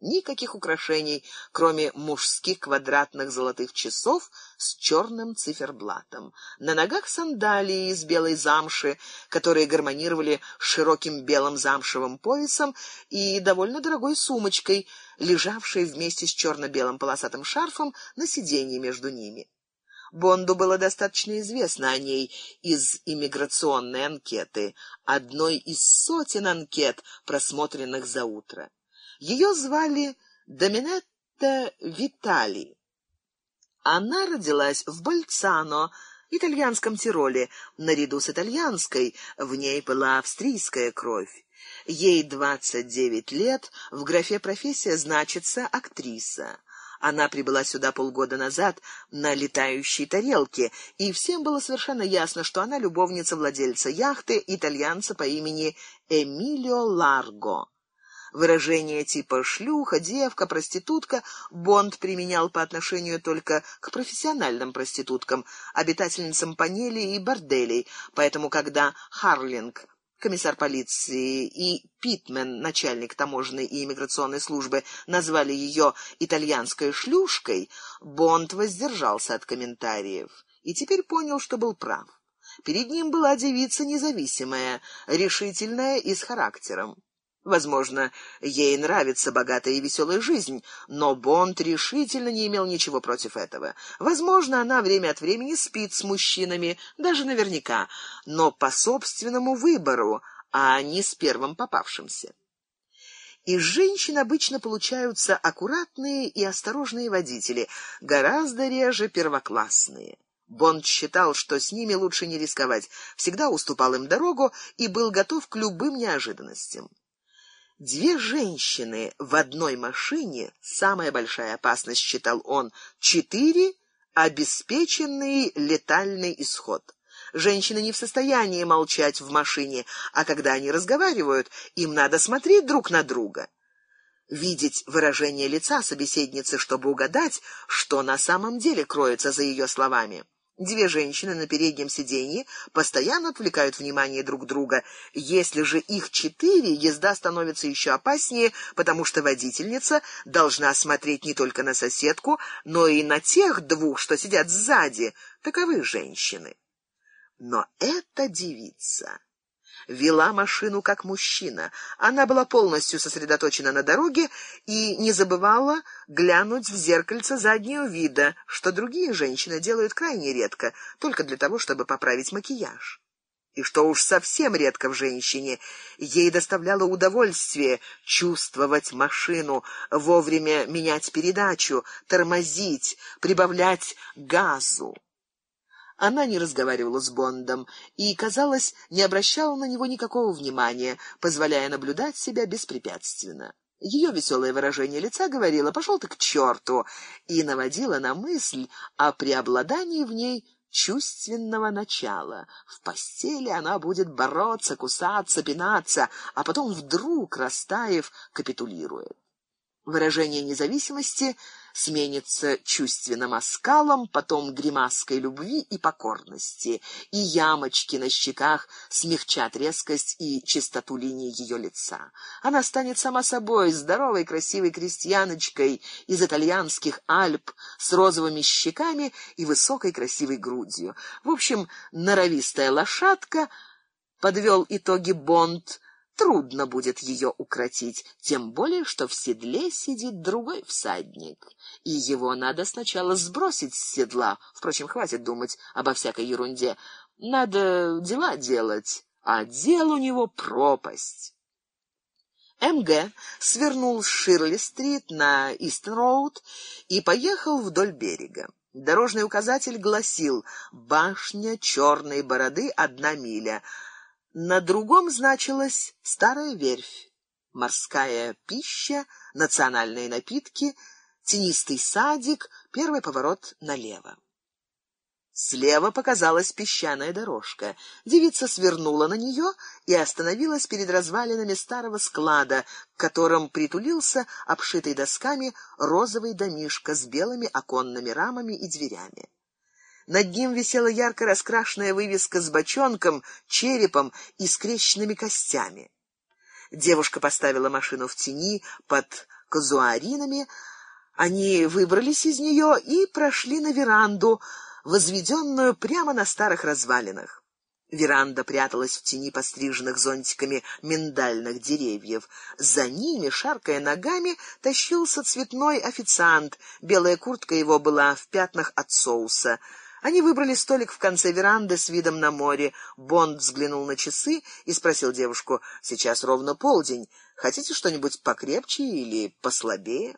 Никаких украшений, кроме мужских квадратных золотых часов с черным циферблатом. На ногах сандалии из белой замши, которые гармонировали с широким белым замшевым поясом и довольно дорогой сумочкой, лежавшей вместе с черно белым полосатым шарфом на сиденье между ними. Бонду было достаточно известно о ней из иммиграционной анкеты, одной из сотен анкет, просмотренных за утро. Ее звали Доминетта Витали. Она родилась в Больцано, итальянском Тироле. Наряду с итальянской в ней была австрийская кровь. Ей двадцать девять лет, в графе профессия значится актриса. Она прибыла сюда полгода назад на летающей тарелке, и всем было совершенно ясно, что она любовница владельца яхты, итальянца по имени Эмилио Ларго. Выражение типа шлюха, девка, проститутка Бонд применял по отношению только к профессиональным проституткам, обитательницам панелей и борделей. Поэтому когда Харлинг комиссар полиции и Питмен, начальник таможенной и иммиграционной службы, назвали ее итальянской шлюшкой, Бонд воздержался от комментариев и теперь понял, что был прав. Перед ним была девица независимая, решительная и с характером. Возможно, ей нравится богатая и веселая жизнь, но Бонд решительно не имел ничего против этого. Возможно, она время от времени спит с мужчинами, даже наверняка, но по собственному выбору, а не с первым попавшимся. Из женщин обычно получаются аккуратные и осторожные водители, гораздо реже первоклассные. Бонд считал, что с ними лучше не рисковать, всегда уступал им дорогу и был готов к любым неожиданностям. Две женщины в одной машине самая большая опасность, считал он. Четыре обеспеченный летальный исход. Женщины не в состоянии молчать в машине, а когда они разговаривают, им надо смотреть друг на друга. Видеть выражение лица собеседницы, чтобы угадать, что на самом деле кроется за ее словами. Две женщины на переднем сиденье постоянно отвлекают внимание друг друга. Если же их четыре, езда становится еще опаснее, потому что водительница должна смотреть не только на соседку, но и на тех двух, что сидят сзади. Таковы женщины. Но эта девица вела машину как мужчина. Она была полностью сосредоточена на дороге и не забывала глянуть в зеркальце заднего вида, что другие женщины делают крайне редко, только для того, чтобы поправить макияж. И что уж совсем редко в женщине, ей доставляло удовольствие чувствовать машину, вовремя менять передачу, тормозить, прибавлять газу. Она не разговаривала с Бондом и, казалось, не обращала на него никакого внимания, позволяя наблюдать себя беспрепятственно. Ее веселое выражение лица говорило «пошел ты к черту» и наводило на мысль о преобладании в ней чувственного начала. В постели она будет бороться, кусаться, пинаться, а потом вдруг, растаяв, капитулирует. Выражение независимости сменится чувственным оскалом, потом гримаской любви и покорности, и ямочки на щеках смягчат резкость и чистоту линий ее лица. Она станет сама собой здоровой, красивой крестьяночкой из итальянских Альп с розовыми щеками и высокой красивой грудью. В общем, норовистая лошадка подвел итоги Бонд трудно будет ее укротить, тем более что в седле сидит другой всадник, и его надо сначала сбросить с седла. Впрочем, хватит думать обо всякой ерунде. Надо дела делать, а дел у него пропасть. МГ свернул с Ширли-стрит на Истон-роуд и поехал вдоль берега. Дорожный указатель гласил: башня черной бороды одна миля. На другом значилось старая верфь, морская пища, национальные напитки, тенистый садик, первый поворот налево. Слева показалась песчаная дорожка. Девица свернула на нее и остановилась перед развалинами старого склада, к которым притулился обшитый досками розовый домишко с белыми оконными рамами и дверями. Над ним висела ярко раскрашенная вывеска с бочонком, черепом и скрещенными костями. Девушка поставила машину в тени под казуаринами. Они выбрались из нее и прошли на веранду, возведенную прямо на старых развалинах. Веранда пряталась в тени постриженных зонтиками миндальных деревьев. За ними, шаркая ногами, тащился цветной официант. Белая куртка его была в пятнах от соуса. Они выбрали столик в конце веранды с видом на море. Бонд взглянул на часы и спросил девушку: "Сейчас ровно полдень. Хотите что-нибудь покрепче или послабее?"